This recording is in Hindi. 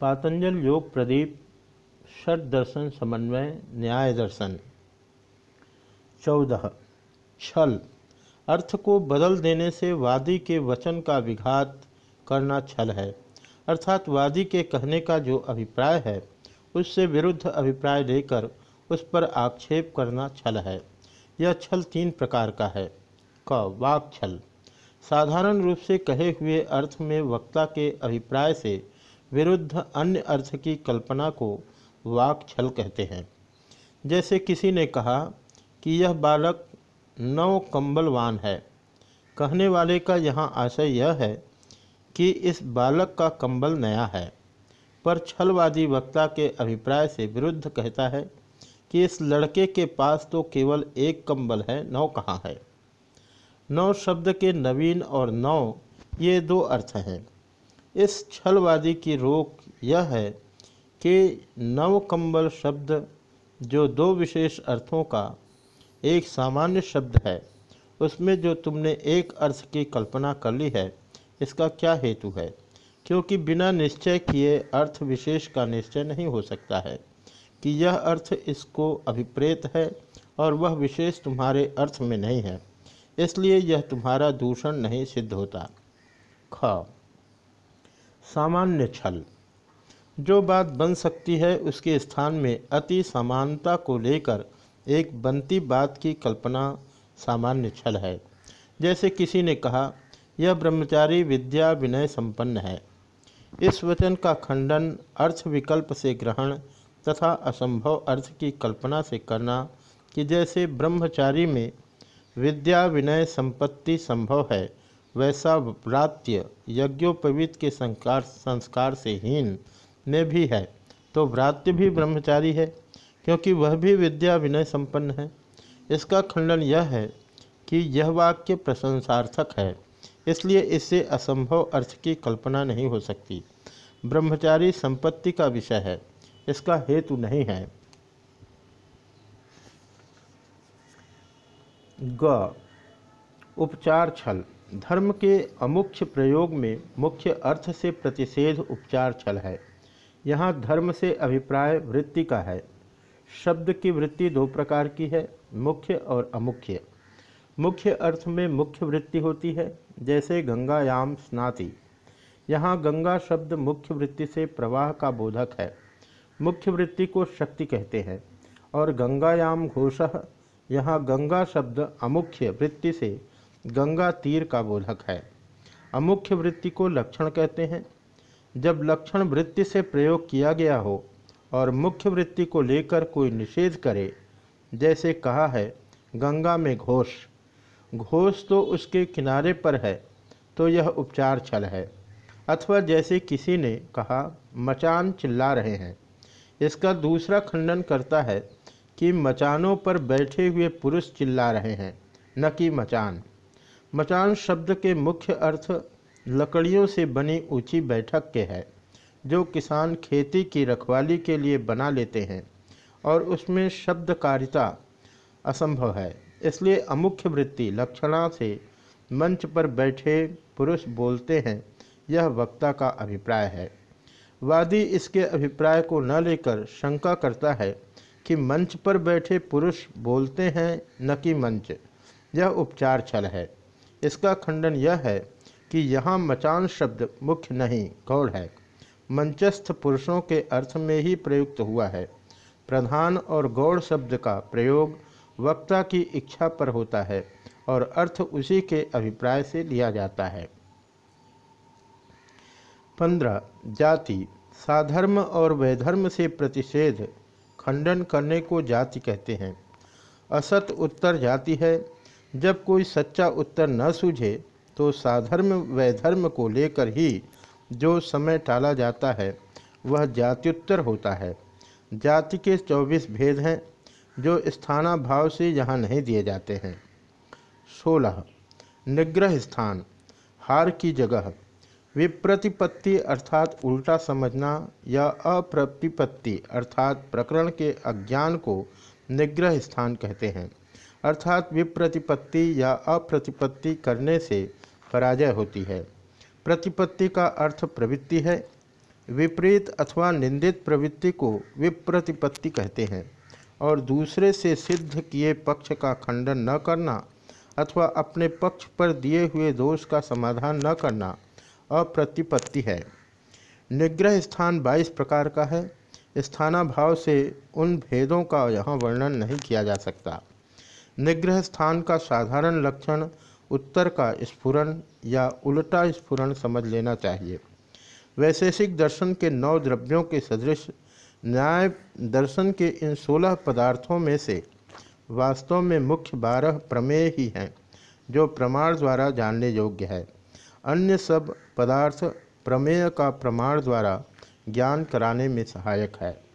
पातंजल योग प्रदीप षट दर्शन समन्वय, न्याय दर्शन। चौदह, छल। अर्थ को बदल देने से वादी के वचन का विघात करना छल है। अर्थात वादी के कहने का जो अभिप्राय है, उससे विरुद्ध अभिप्राय लेकर उस पर आक्षेप करना छल है। यह छल तीन प्रकार का है। क वाक छल साधारण रूप से कहे हुए अर्थ में वक्ता के अभिप्राय से विरुद्ध अन्य अर्थ की कल्पना को वाक छल कहते हैं। जैसे किसी ने कहा कि यह बालक नव कंबलवान है। कहने वाले का यहाँ आशय यह है कि इस बालक का कंबल नया है, पर छलवादी वक्ता के अभिप्राय से विरुद्ध कहता है कि इस लड़के के पास तो केवल एक कंबल है, नौ कहाँ है? नौ शब्द के नवीन और नौ ये दो अर्थ हैं। इस छलवादी की रोक यह है कि नव कंबल शब्द जो दो विशेष अर्थों का एक सामान्य शब्द है, उसमें जो तुमने एक अर्थ की कल्पना कर ली है, इसका क्या हेतु है? क्योंकि बिना निश्चय किए अर्थ विशेष का निश्चय नहीं हो सकता है कि यह अर्थ इसको अभिप्रेत है और वह विशेष तुम्हारे अर्थ में नहीं है, इसलिए यह तुम्हारा दूषण नहीं सिद्ध होता। ख सामान्य छल। जो बात बन सकती है उसके स्थान में अति समानता को लेकर एक बनती बात की कल्पना सामान्य छल है। जैसे किसी ने कहा, यह ब्रह्मचारी विद्या विनय संपन्न है। इस वचन का खंडन अर्थ विकल्प से ग्रहण तथा असंभव अर्थ की कल्पना से करना कि जैसे ब्रह्मचारी में विद्या विनय संपत्ति संभव है वैसा व्रात्य यज्ञोपवीत के संस्कार संस्कार से हीन में भी है। तो व्रात्य भी ब्रह्मचारी है, क्योंकि वह भी विद्या विनय संपन्न है। इसका खंडन यह है कि यह वाक्य प्रशंसार्थक है, इसलिए इससे असंभव अर्थ की कल्पना नहीं हो सकती। ब्रह्मचारी संपत्ति का विषय है, इसका हेतु नहीं है। ग, उपचार छल। धर्म के अमुख्य प्रयोग में मुख्य अर्थ से प्रतिषेध उपचार छल है। यहाँ धर्म से अभिप्राय वृत्ति का है। शब्द की वृत्ति दो प्रकार की है, मुख्य और अमुख्य। मुख्य अर्थ में मुख्य वृत्ति होती है, जैसे गंगायाम स्नाति। यहाँ गंगा शब्द मुख्य वृत्ति से प्रवाह का बोधक है। मुख्य वृत्ति को शक्ति कहते हैं, और गंगायाम घोष। यहाँ गंगा शब्द अमुख्य वृत्ति से गंगा तीर का बोधक है। अमुख्य वृत्ति को लक्षण कहते हैं। जब लक्षण वृत्ति से प्रयोग किया गया हो और मुख्य वृत्ति को लेकर कोई निषेध करे, जैसे कहा है, गंगा में घोष। घोष तो उसके किनारे पर है तो यह उपचार छल है। अथवा जैसे किसी ने कहा, मचान चिल्ला रहे हैं। इसका दूसरा खंडन करता है कि मचानों पर बैठे हुए पुरुष चिल्ला रहे हैं, न कि मचान। मचान शब्द के मुख्य अर्थ लकड़ियों से बनी ऊँची बैठक के है, जो किसान खेती की रखवाली के लिए बना लेते हैं, और उसमें शब्दकारिता असंभव है। इसलिए अमुख्य वृत्ति लक्षणा से मंच पर बैठे पुरुष बोलते हैं, यह वक्ता का अभिप्राय है। वादी इसके अभिप्राय को न लेकर शंका करता है कि मंच पर बैठे पुरुष बोलते हैं न कि मंच। यह उपचार छल है। इसका खंडन यह है कि यहाँ मचान शब्द मुख्य नहीं गौड़ है। मंचस्थ पुरुषों के अर्थ में ही प्रयुक्त हुआ है। प्रधान और गौड़ शब्द का प्रयोग वक्ता की इच्छा पर होता है और अर्थ उसी के अभिप्राय से लिया जाता है। पंद्रह, जाति। साधर्म और वैधर्म से प्रतिषेध खंडन करने को जाति कहते हैं। असत उत्तर जाति है जब कोई सच्चा उत्तर न सूझे तो साधर्म वैधर्म को लेकर ही जो समय टाला जाता है, वह जात्युत्तर होता है। जाति के चौबीस भेद हैं, जो स्थाना भाव से यहाँ नहीं दिए जाते हैं। सोलह, निग्रह स्थान, हार की जगह। विप्रतिपत्ति अर्थात उल्टा समझना या अप्रतिपत्ति अर्थात प्रकरण के अज्ञान को निग्रह स्थान कहते हैं। अर्थात विप्रतिपत्ति या अप्रतिपत्ति करने से पराजय होती है। प्रतिपत्ति का अर्थ प्रवृत्ति है। विपरीत अथवा निंदित प्रवृत्ति को विप्रतिपत्ति कहते हैं और दूसरे से सिद्ध किए पक्ष का खंडन न करना अथवा अपने पक्ष पर दिए हुए दोष का समाधान न करना अप्रतिपत्ति है। निग्रह स्थान 22 प्रकार का है। स्थानाभाव से उन भेदों का यहाँ वर्णन नहीं किया जा सकता। निग्रह स्थान का साधारण लक्षण उत्तर का स्फुरन या उल्टा स्फुरन समझ लेना चाहिए। वैशेषिक दर्शन के नौ द्रव्यों के सदृश, न्याय दर्शन के इन सोलह पदार्थों में से वास्तव में मुख्य बारह प्रमेय ही हैं, जो प्रमाण द्वारा जानने योग्य है। अन्य सब पदार्थ प्रमेय का प्रमाण द्वारा ज्ञान कराने में सहायक है।